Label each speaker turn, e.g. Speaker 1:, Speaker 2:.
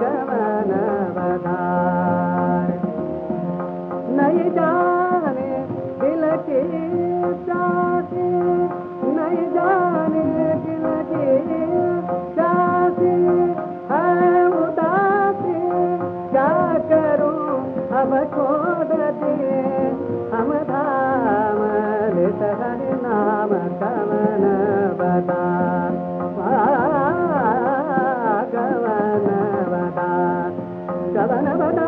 Speaker 1: कवन बधाए नहीं శవనవన